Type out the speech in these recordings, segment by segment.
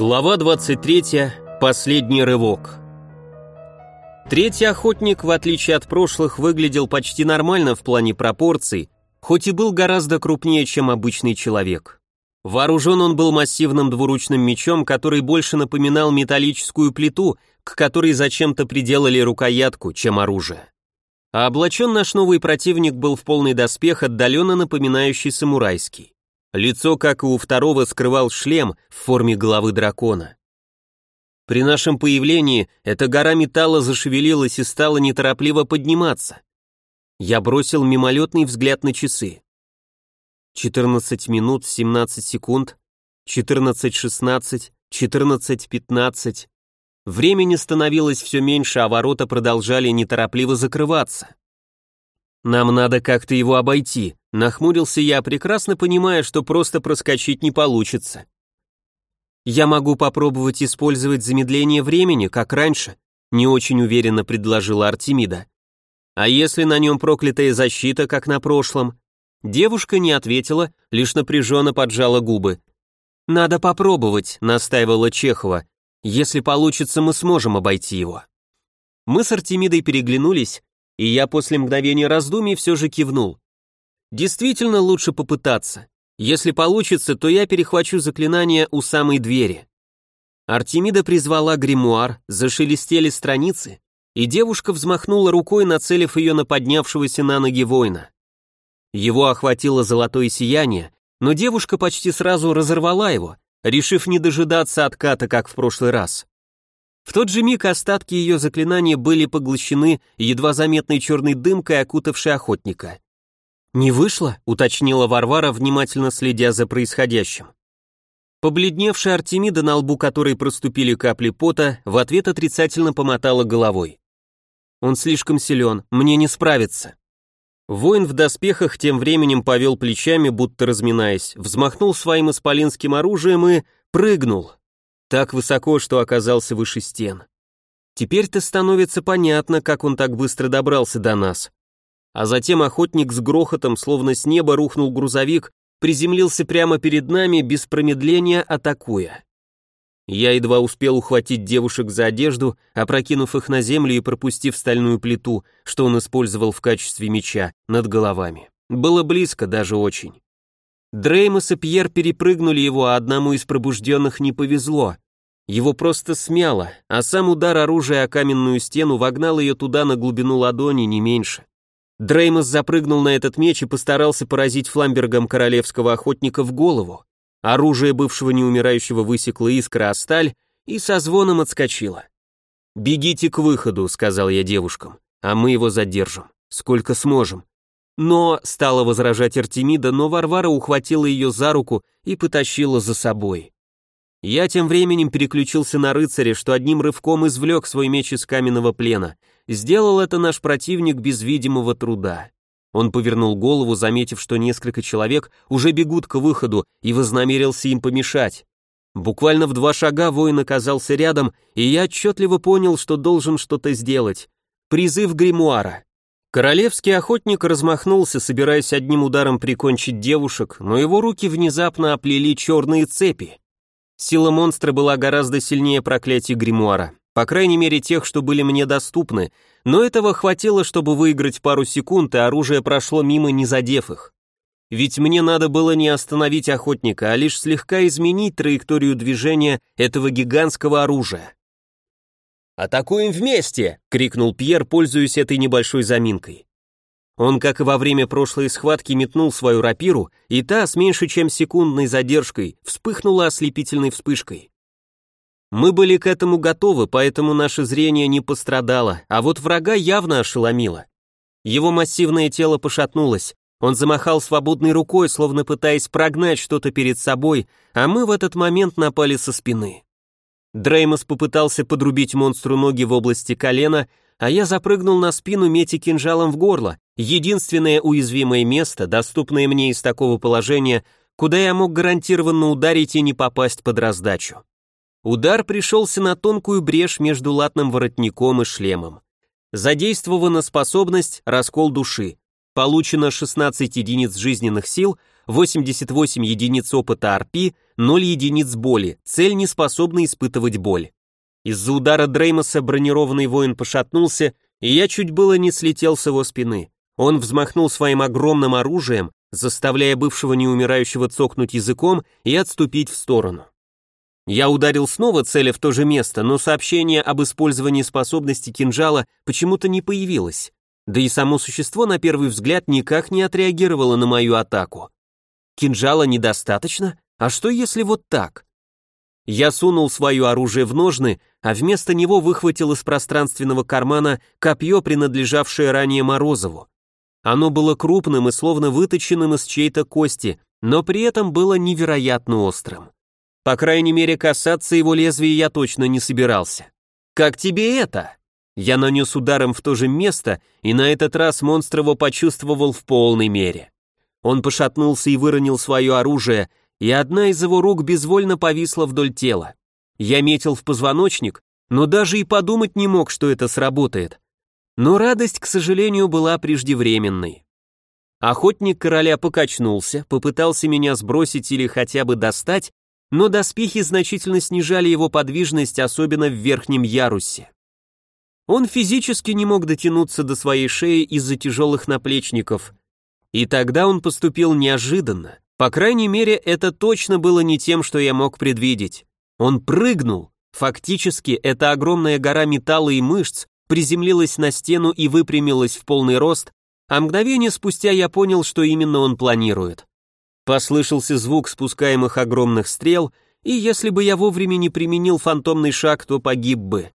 Глава 23. Последний рывок. Третий охотник, в отличие от прошлых, выглядел почти нормально в плане пропорций, хоть и был гораздо крупнее, чем обычный человек. Вооружен он был массивным двуручным мечом, который больше напоминал металлическую плиту, к которой зачем-то приделали рукоятку, чем оружие. А облачен наш новый противник был в полный доспех, отдаленно напоминающий самурайский. Лицо, как и у второго, скрывал шлем в форме головы дракона. При нашем появлении эта гора металла зашевелилась и стала неторопливо подниматься. Я бросил мимолетный взгляд на часы. 14 минут 17 секунд, 14.16, 14.15. Времени становилось все меньше, а ворота продолжали неторопливо закрываться. «Нам надо как-то его обойти», — нахмурился я, прекрасно понимая, что просто проскочить не получится. «Я могу попробовать использовать замедление времени, как раньше», — не очень уверенно предложила Артемида. «А если на нем проклятая защита, как на прошлом?» Девушка не ответила, лишь напряженно поджала губы. «Надо попробовать», — настаивала Чехова. «Если получится, мы сможем обойти его». Мы с Артемидой переглянулись, и я после мгновения раздумий все же кивнул. Действительно лучше попытаться. Если получится, то я перехвачу заклинание у самой двери. Артемида призвала гримуар, зашелестели страницы, и девушка взмахнула рукой, нацелив ее на поднявшегося на ноги воина. Его охватило золотое сияние, но девушка почти сразу разорвала его, решив не дожидаться отката, как в прошлый раз. В тот же миг остатки ее заклинания были поглощены едва заметной черной дымкой, окутавшей охотника. «Не вышло?» — уточнила Варвара, внимательно следя за происходящим. Побледневшая Артемида, на лбу которой проступили капли пота, в ответ отрицательно помотала головой. «Он слишком силен, мне не справиться». Воин в доспехах тем временем повел плечами, будто разминаясь, взмахнул своим исполинским оружием и прыгнул, так высоко, что оказался выше стен. Теперь-то становится понятно, как он так быстро добрался до нас. А затем охотник с грохотом, словно с неба рухнул грузовик, приземлился прямо перед нами, без промедления атакуя. Я едва успел ухватить девушек за одежду, опрокинув их на землю и пропустив стальную плиту, что он использовал в качестве меча, над головами. Было близко, даже очень. Дреймос и Пьер перепрыгнули его, а одному из пробужденных не повезло. Его просто смяло, а сам удар оружия о каменную стену вогнал ее туда на глубину ладони, не меньше. Дреймос запрыгнул на этот меч и постарался поразить фламбергом королевского охотника в голову. Оружие бывшего неумирающего высекло искра о сталь и со звоном отскочило. «Бегите к выходу», — сказал я девушкам, — «а мы его задержим. Сколько сможем. Но, стала возражать Артемида, но Варвара ухватила ее за руку и потащила за собой. Я тем временем переключился на рыцаря, что одним рывком извлек свой меч из каменного плена. Сделал это наш противник без видимого труда. Он повернул голову, заметив, что несколько человек уже бегут к выходу, и вознамерился им помешать. Буквально в два шага воин оказался рядом, и я отчетливо понял, что должен что-то сделать. Призыв гримуара. Королевский охотник размахнулся, собираясь одним ударом прикончить девушек, но его руки внезапно оплели черные цепи. Сила монстра была гораздо сильнее проклятий гримуара, по крайней мере тех, что были мне доступны, но этого хватило, чтобы выиграть пару секунд, и оружие прошло мимо, не задев их. Ведь мне надо было не остановить охотника, а лишь слегка изменить траекторию движения этого гигантского оружия. «Атакуем вместе!» — крикнул Пьер, пользуясь этой небольшой заминкой. Он, как и во время прошлой схватки, метнул свою рапиру, и та с меньше чем секундной задержкой вспыхнула ослепительной вспышкой. Мы были к этому готовы, поэтому наше зрение не пострадало, а вот врага явно ошеломило. Его массивное тело пошатнулось, он замахал свободной рукой, словно пытаясь прогнать что-то перед собой, а мы в этот момент напали со спины. Дреймос попытался подрубить монстру ноги в области колена, а я запрыгнул на спину мети кинжалом в горло, единственное уязвимое место, доступное мне из такого положения, куда я мог гарантированно ударить и не попасть под раздачу. Удар пришелся на тонкую брешь между латным воротником и шлемом. Задействована способность «Раскол души». Получено 16 единиц жизненных сил, 88 единиц опыта РП, 0 единиц боли, цель не способна испытывать боль. Из-за удара Дреймоса бронированный воин пошатнулся, и я чуть было не слетел с его спины. Он взмахнул своим огромным оружием, заставляя бывшего неумирающего цокнуть языком и отступить в сторону. Я ударил снова, целя в то же место, но сообщение об использовании способности кинжала почему-то не появилось. Да и само существо на первый взгляд никак не отреагировало на мою атаку. Кинжала недостаточно? А что если вот так? Я сунул свое оружие в ножны, а вместо него выхватил из пространственного кармана копье, принадлежавшее ранее Морозову. Оно было крупным и словно выточенным из чьей-то кости, но при этом было невероятно острым. По крайней мере, касаться его лезвия я точно не собирался. «Как тебе это?» Я нанес ударом в то же место, и на этот раз монстр его почувствовал в полной мере. Он пошатнулся и выронил свое оружие, и одна из его рук безвольно повисла вдоль тела. Я метил в позвоночник, но даже и подумать не мог, что это сработает. Но радость, к сожалению, была преждевременной. Охотник короля покачнулся, попытался меня сбросить или хотя бы достать, но доспехи значительно снижали его подвижность, особенно в верхнем ярусе. Он физически не мог дотянуться до своей шеи из-за тяжелых наплечников, и тогда он поступил неожиданно. По крайней мере, это точно было не тем, что я мог предвидеть. Он прыгнул. Фактически, эта огромная гора металла и мышц приземлилась на стену и выпрямилась в полный рост, а мгновение спустя я понял, что именно он планирует. Послышался звук спускаемых огромных стрел, и если бы я вовремя не применил фантомный шаг, то погиб бы.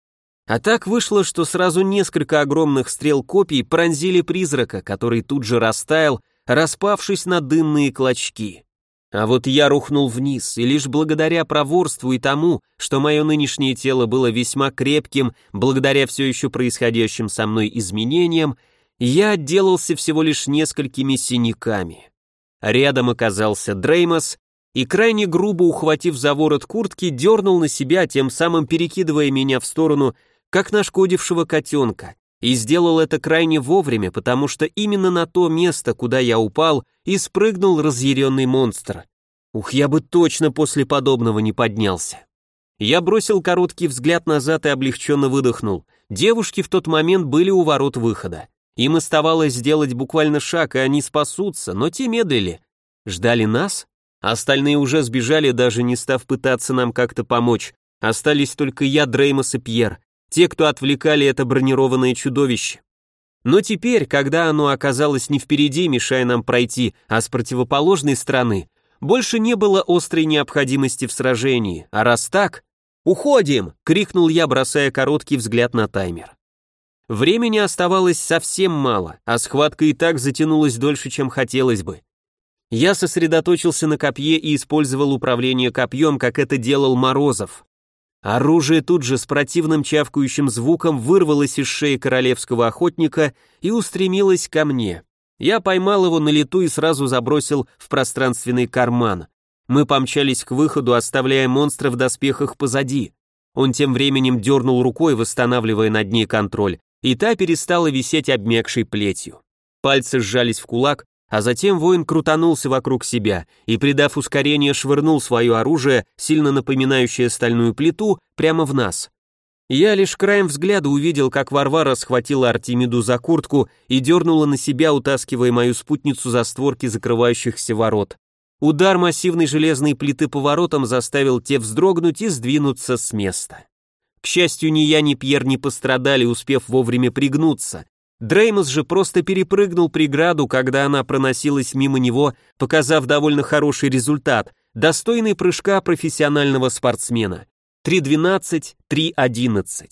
А так вышло, что сразу несколько огромных стрел копий пронзили призрака, который тут же растаял, распавшись на дымные клочки. А вот я рухнул вниз, и лишь благодаря проворству и тому, что мое нынешнее тело было весьма крепким, благодаря все еще происходящим со мной изменениям, я отделался всего лишь несколькими синяками. Рядом оказался Дреймос, и крайне грубо ухватив за ворот куртки, дернул на себя, тем самым перекидывая меня в сторону, как нашкодившего котенка, и сделал это крайне вовремя, потому что именно на то место, куда я упал, и спрыгнул разъяренный монстр. Ух, я бы точно после подобного не поднялся. Я бросил короткий взгляд назад и облегченно выдохнул. Девушки в тот момент были у ворот выхода. Им оставалось сделать буквально шаг, и они спасутся, но те медлили. Ждали нас? Остальные уже сбежали, даже не став пытаться нам как-то помочь. Остались только я, Дреймос и Пьер те, кто отвлекали это бронированное чудовище. Но теперь, когда оно оказалось не впереди, мешая нам пройти, а с противоположной стороны, больше не было острой необходимости в сражении, а раз так... «Уходим!» — крикнул я, бросая короткий взгляд на таймер. Времени оставалось совсем мало, а схватка и так затянулась дольше, чем хотелось бы. Я сосредоточился на копье и использовал управление копьем, как это делал Морозов. Оружие тут же с противным чавкающим звуком вырвалось из шеи королевского охотника и устремилось ко мне. Я поймал его на лету и сразу забросил в пространственный карман. Мы помчались к выходу, оставляя монстра в доспехах позади. Он тем временем дернул рукой, восстанавливая над ней контроль, и та перестала висеть обмякшей плетью. Пальцы сжались в кулак, а затем воин крутанулся вокруг себя и, придав ускорение, швырнул свое оружие, сильно напоминающее стальную плиту, прямо в нас. Я лишь краем взгляда увидел, как Варвара схватила Артемиду за куртку и дернула на себя, утаскивая мою спутницу за створки закрывающихся ворот. Удар массивной железной плиты по воротам заставил те вздрогнуть и сдвинуться с места. К счастью, ни я, ни Пьер не пострадали, успев вовремя пригнуться, Дреймос же просто перепрыгнул преграду, когда она проносилась мимо него, показав довольно хороший результат, достойный прыжка профессионального спортсмена. 3.12, 3.11.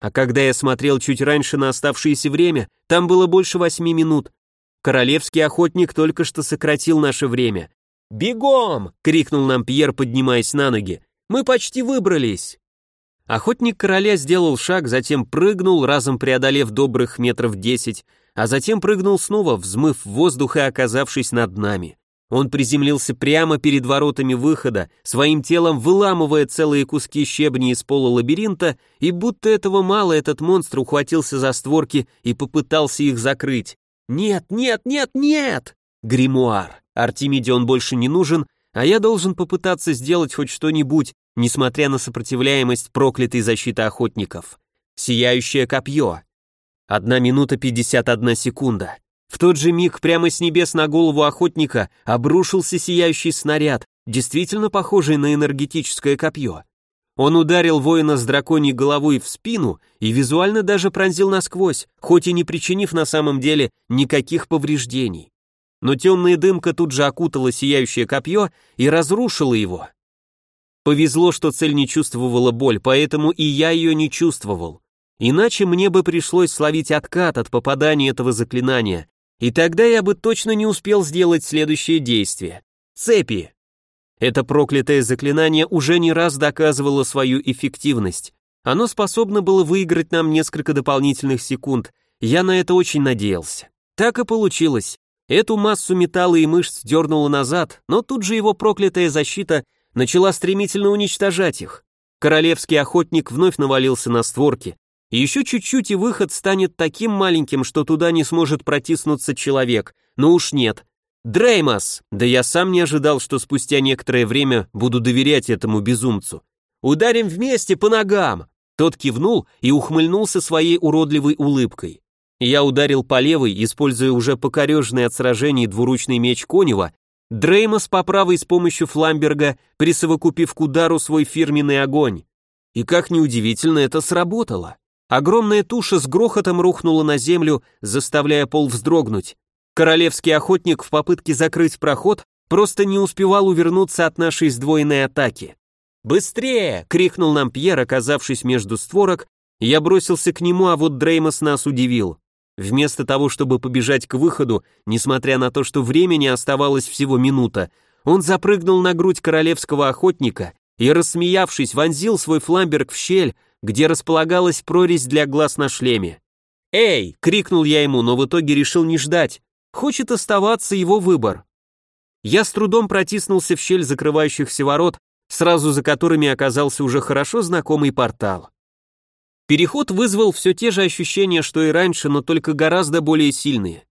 А когда я смотрел чуть раньше на оставшееся время, там было больше восьми минут. Королевский охотник только что сократил наше время. «Бегом!» — крикнул нам Пьер, поднимаясь на ноги. «Мы почти выбрались!» Охотник короля сделал шаг, затем прыгнул, разом преодолев добрых метров десять, а затем прыгнул снова, взмыв воздух и оказавшись над нами. Он приземлился прямо перед воротами выхода, своим телом выламывая целые куски щебня из пола лабиринта, и будто этого мало, этот монстр ухватился за створки и попытался их закрыть. Нет, нет, нет, нет! Гримуар. Артемиде он больше не нужен, а я должен попытаться сделать хоть что-нибудь, несмотря на сопротивляемость проклятой защиты охотников. Сияющее копье. Одна минута пятьдесят одна секунда. В тот же миг прямо с небес на голову охотника обрушился сияющий снаряд, действительно похожий на энергетическое копье. Он ударил воина с драконьей головой в спину и визуально даже пронзил насквозь, хоть и не причинив на самом деле никаких повреждений. Но темная дымка тут же окутала сияющее копье и разрушила его. Повезло, что цель не чувствовала боль, поэтому и я ее не чувствовал. Иначе мне бы пришлось словить откат от попадания этого заклинания, и тогда я бы точно не успел сделать следующее действие. Цепи. Это проклятое заклинание уже не раз доказывало свою эффективность. Оно способно было выиграть нам несколько дополнительных секунд. Я на это очень надеялся. Так и получилось. Эту массу металла и мышц дернуло назад, но тут же его проклятая защита начала стремительно уничтожать их. Королевский охотник вновь навалился на створки, еще чуть-чуть и выход станет таким маленьким, что туда не сможет протиснуться человек. Но уж нет. Дреймос! Да я сам не ожидал, что спустя некоторое время буду доверять этому безумцу. Ударим вместе по ногам! Тот кивнул и ухмыльнулся своей уродливой улыбкой. Я ударил по левой, используя уже покореженный от сражений двуручный меч Конева, Дреймос по правой с помощью Фламберга, присовокупив к удару свой фирменный огонь. И как неудивительно, это сработало. Огромная туша с грохотом рухнула на землю, заставляя пол вздрогнуть. Королевский охотник в попытке закрыть проход просто не успевал увернуться от нашей сдвоенной атаки. «Быстрее!» — крикнул нам Пьер, оказавшись между створок. Я бросился к нему, а вот Дреймос нас удивил. Вместо того, чтобы побежать к выходу, несмотря на то, что времени оставалось всего минута, он запрыгнул на грудь королевского охотника и, рассмеявшись, вонзил свой фламберг в щель, где располагалась прорезь для глаз на шлеме. «Эй!» — крикнул я ему, но в итоге решил не ждать. Хочет оставаться его выбор. Я с трудом протиснулся в щель закрывающихся ворот, сразу за которыми оказался уже хорошо знакомый портал. Переход вызвал все те же ощущения, что и раньше, но только гораздо более сильные.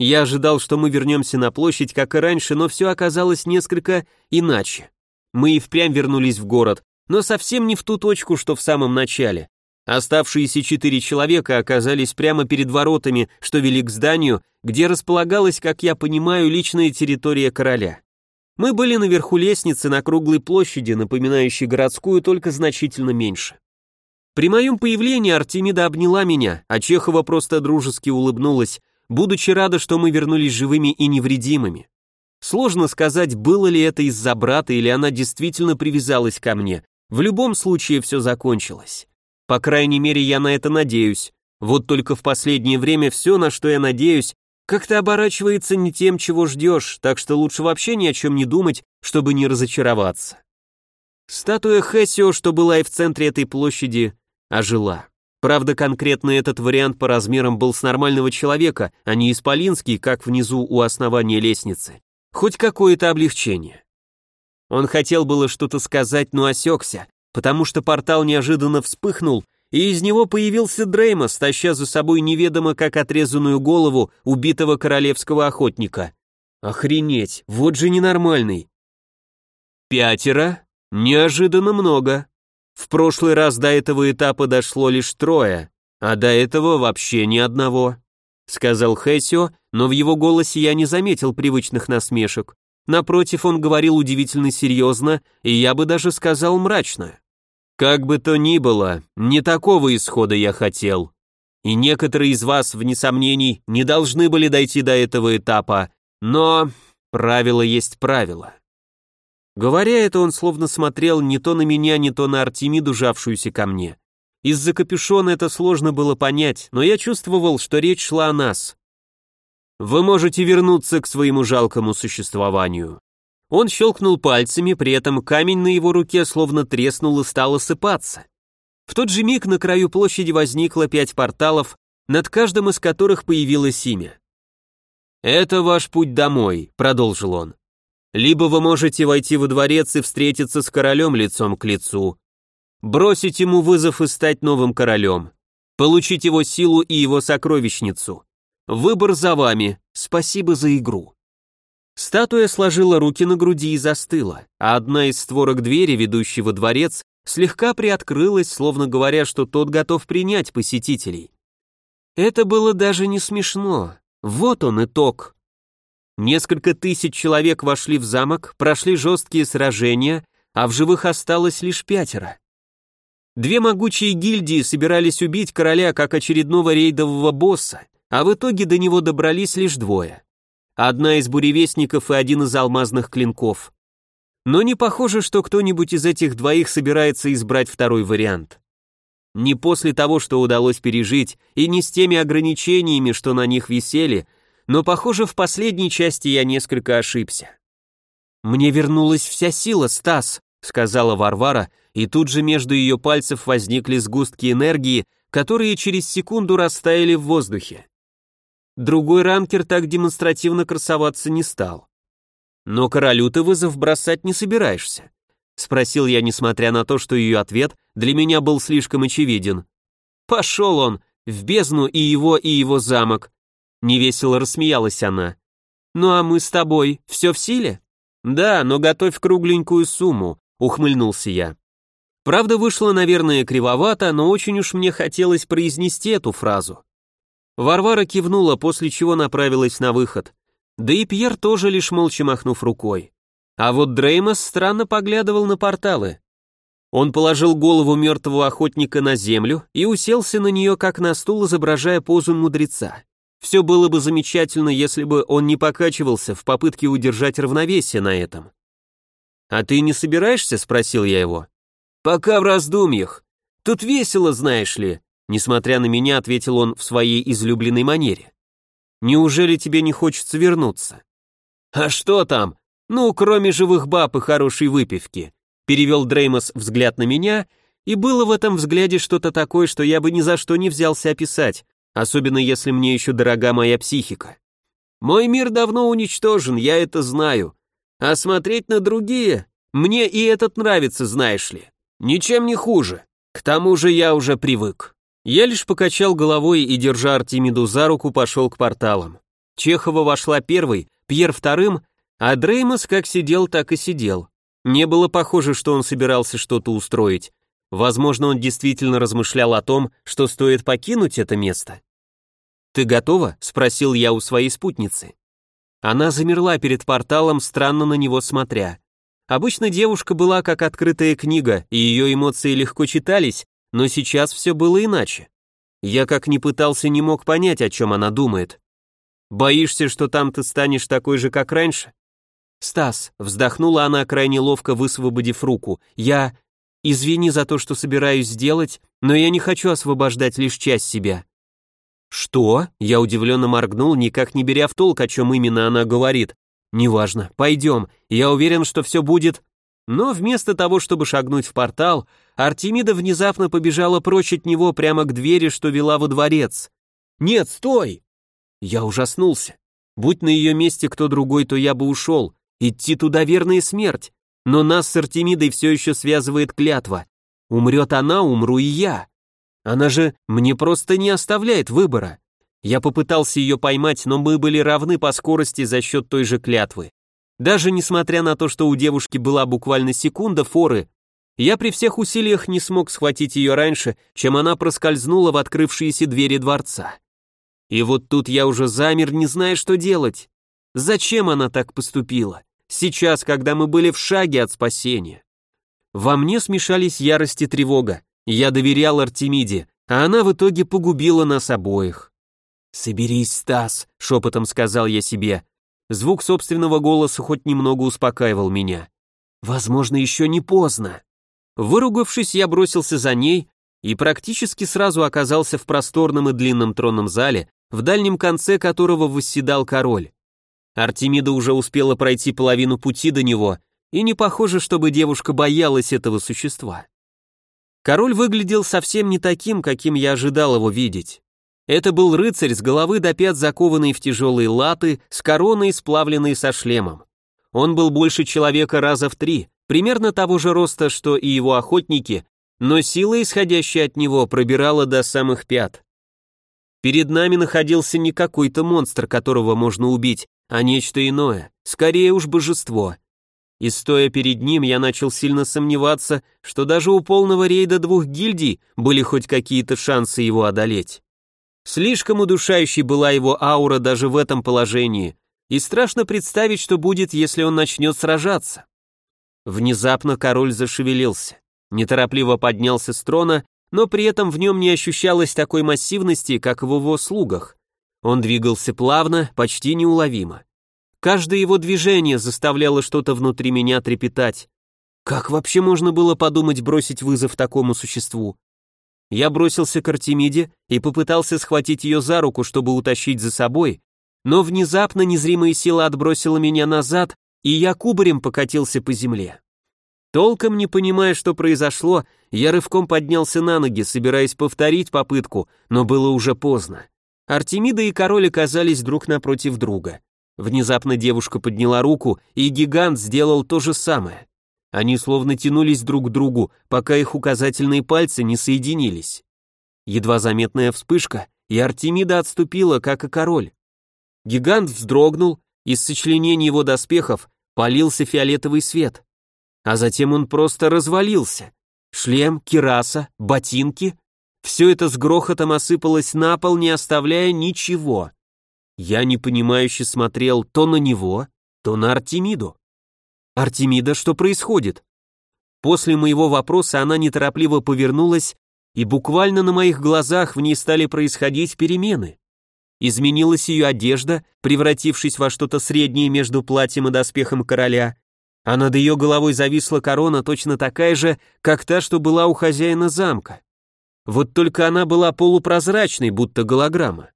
Я ожидал, что мы вернемся на площадь, как и раньше, но все оказалось несколько иначе. Мы и впрямь вернулись в город, но совсем не в ту точку, что в самом начале. Оставшиеся четыре человека оказались прямо перед воротами, что вели к зданию, где располагалась, как я понимаю, личная территория короля. Мы были наверху лестницы на круглой площади, напоминающей городскую, только значительно меньше. При моем появлении Артемида обняла меня, а Чехова просто дружески улыбнулась, будучи рада, что мы вернулись живыми и невредимыми. Сложно сказать, было ли это из-за брата или она действительно привязалась ко мне, в любом случае все закончилось. По крайней мере, я на это надеюсь. Вот только в последнее время все, на что я надеюсь, как-то оборачивается не тем, чего ждешь, так что лучше вообще ни о чем не думать, чтобы не разочароваться. Статуя Хессио, что была и в центре этой площади, ожила. Правда, конкретно этот вариант по размерам был с нормального человека, а не исполинский, как внизу у основания лестницы. Хоть какое-то облегчение. Он хотел было что-то сказать, но осекся, потому что портал неожиданно вспыхнул, и из него появился Дреймос, таща за собой неведомо как отрезанную голову убитого королевского охотника. Охренеть, вот же ненормальный. Пятеро? Неожиданно много. В прошлый раз до этого этапа дошло лишь трое, а до этого вообще ни одного. Сказал Хессио, но в его голосе я не заметил привычных насмешек. Напротив, он говорил удивительно серьезно, и я бы даже сказал мрачно. Как бы то ни было, не такого исхода я хотел. И некоторые из вас, вне сомнений, не должны были дойти до этого этапа, но правило есть правило. Говоря это, он словно смотрел не то на меня, не то на Артемиду, жавшуюся ко мне. Из-за капюшона это сложно было понять, но я чувствовал, что речь шла о нас. Вы можете вернуться к своему жалкому существованию. Он щелкнул пальцами, при этом камень на его руке словно треснул и стал осыпаться. В тот же миг на краю площади возникло пять порталов, над каждым из которых появилось имя. «Это ваш путь домой», — продолжил он. «Либо вы можете войти во дворец и встретиться с королем лицом к лицу, бросить ему вызов и стать новым королем, получить его силу и его сокровищницу, Выбор за вами. Спасибо за игру. Статуя сложила руки на груди и застыла, а одна из створок двери, ведущей во дворец, слегка приоткрылась, словно говоря, что тот готов принять посетителей. Это было даже не смешно. Вот он итог. Несколько тысяч человек вошли в замок, прошли жесткие сражения, а в живых осталось лишь пятеро. Две могучие гильдии собирались убить короля как очередного рейдового босса, а в итоге до него добрались лишь двое. Одна из буревестников и один из алмазных клинков. Но не похоже, что кто-нибудь из этих двоих собирается избрать второй вариант. Не после того, что удалось пережить, и не с теми ограничениями, что на них висели, но, похоже, в последней части я несколько ошибся. «Мне вернулась вся сила, Стас», — сказала Варвара, и тут же между ее пальцев возникли сгустки энергии, которые через секунду растаяли в воздухе. Другой ранкер так демонстративно красоваться не стал. «Но королю ты вызов бросать не собираешься», — спросил я, несмотря на то, что ее ответ для меня был слишком очевиден. «Пошел он, в бездну и его, и его замок», — невесело рассмеялась она. «Ну а мы с тобой, все в силе?» «Да, но готовь кругленькую сумму», — ухмыльнулся я. Правда, вышло, наверное, кривовато, но очень уж мне хотелось произнести эту фразу. Варвара кивнула, после чего направилась на выход. Да и Пьер тоже лишь молча махнув рукой. А вот Дреймос странно поглядывал на порталы. Он положил голову мертвого охотника на землю и уселся на нее, как на стул, изображая позу мудреца. Все было бы замечательно, если бы он не покачивался в попытке удержать равновесие на этом. «А ты не собираешься?» — спросил я его. «Пока в раздумьях. Тут весело, знаешь ли», — несмотря на меня, ответил он в своей излюбленной манере. «Неужели тебе не хочется вернуться?» «А что там? Ну, кроме живых баб и хорошей выпивки», — перевел Дреймос взгляд на меня, и было в этом взгляде что-то такое, что я бы ни за что не взялся описать, особенно если мне еще дорога моя психика. «Мой мир давно уничтожен, я это знаю. А смотреть на другие, мне и этот нравится, знаешь ли. Ничем не хуже. К тому же я уже привык. Я лишь покачал головой и, держа Артемиду за руку, пошел к порталам. Чехова вошла первой, Пьер вторым, а Дреймос как сидел, так и сидел. Не было похоже, что он собирался что-то устроить. Возможно, он действительно размышлял о том, что стоит покинуть это место. «Ты готова?» — спросил я у своей спутницы. Она замерла перед порталом, странно на него смотря. Обычно девушка была как открытая книга, и ее эмоции легко читались, но сейчас все было иначе. Я как ни пытался, не мог понять, о чем она думает. «Боишься, что там ты станешь такой же, как раньше?» «Стас», — вздохнула она, крайне ловко высвободив руку, «я... Извини за то, что собираюсь сделать, но я не хочу освобождать лишь часть себя». «Что?» — я удивленно моргнул, никак не беря в толк, о чем именно она говорит. «Неважно, пойдем, я уверен, что все будет...» Но вместо того, чтобы шагнуть в портал, Артемида внезапно побежала прочь от него прямо к двери, что вела во дворец. «Нет, стой!» Я ужаснулся. Будь на ее месте кто другой, то я бы ушел. Идти туда верная смерть. Но нас с Артемидой все еще связывает клятва. Умрет она, умру и я. Она же мне просто не оставляет выбора. Я попытался ее поймать, но мы были равны по скорости за счет той же клятвы. Даже несмотря на то, что у девушки была буквально секунда форы, я при всех усилиях не смог схватить ее раньше, чем она проскользнула в открывшиеся двери дворца. И вот тут я уже замер, не зная, что делать. Зачем она так поступила? Сейчас, когда мы были в шаге от спасения. Во мне смешались ярость и тревога. Я доверял Артемиде, а она в итоге погубила нас обоих. «Соберись, Стас», — шепотом сказал я себе. Звук собственного голоса хоть немного успокаивал меня. «Возможно, еще не поздно». Выругавшись, я бросился за ней и практически сразу оказался в просторном и длинном тронном зале, в дальнем конце которого восседал король. Артемида уже успела пройти половину пути до него, и не похоже, чтобы девушка боялась этого существа. Король выглядел совсем не таким, каким я ожидал его видеть. Это был рыцарь с головы до пят закованный в тяжелые латы, с короной, сплавленной со шлемом. Он был больше человека раза в три, примерно того же роста, что и его охотники, но сила, исходящая от него, пробирала до самых пят. Перед нами находился не какой-то монстр, которого можно убить, а нечто иное, скорее уж божество. И стоя перед ним, я начал сильно сомневаться, что даже у полного рейда двух гильдий были хоть какие-то шансы его одолеть. Слишком удушающей была его аура даже в этом положении, и страшно представить, что будет, если он начнет сражаться. Внезапно король зашевелился, неторопливо поднялся с трона, но при этом в нем не ощущалось такой массивности, как в его слугах. Он двигался плавно, почти неуловимо. Каждое его движение заставляло что-то внутри меня трепетать. Как вообще можно было подумать бросить вызов такому существу? Я бросился к Артемиде и попытался схватить ее за руку, чтобы утащить за собой, но внезапно незримая сила отбросила меня назад, и я кубарем покатился по земле. Толком не понимая, что произошло, я рывком поднялся на ноги, собираясь повторить попытку, но было уже поздно. Артемида и король оказались друг напротив друга. Внезапно девушка подняла руку, и гигант сделал то же самое. Они словно тянулись друг к другу, пока их указательные пальцы не соединились. Едва заметная вспышка, и Артемида отступила, как и король. Гигант вздрогнул, из сочленений его доспехов полился фиолетовый свет. А затем он просто развалился. Шлем, кираса, ботинки — все это с грохотом осыпалось на пол, не оставляя ничего. Я непонимающе смотрел то на него, то на Артемиду. «Артемида, что происходит?» После моего вопроса она неторопливо повернулась, и буквально на моих глазах в ней стали происходить перемены. Изменилась ее одежда, превратившись во что-то среднее между платьем и доспехом короля, а над ее головой зависла корона точно такая же, как та, что была у хозяина замка. Вот только она была полупрозрачной, будто голограмма.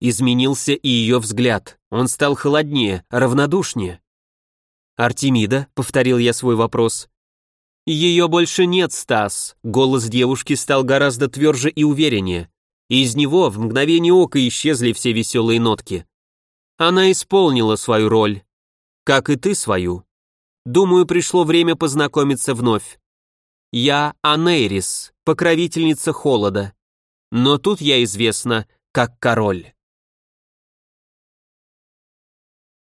Изменился и ее взгляд. Он стал холоднее, равнодушнее. «Артемида», — повторил я свой вопрос. «Ее больше нет, Стас», — голос девушки стал гораздо тверже и увереннее. Из него в мгновение ока исчезли все веселые нотки. Она исполнила свою роль, как и ты свою. Думаю, пришло время познакомиться вновь. Я Анейрис, покровительница холода. Но тут я известна как король.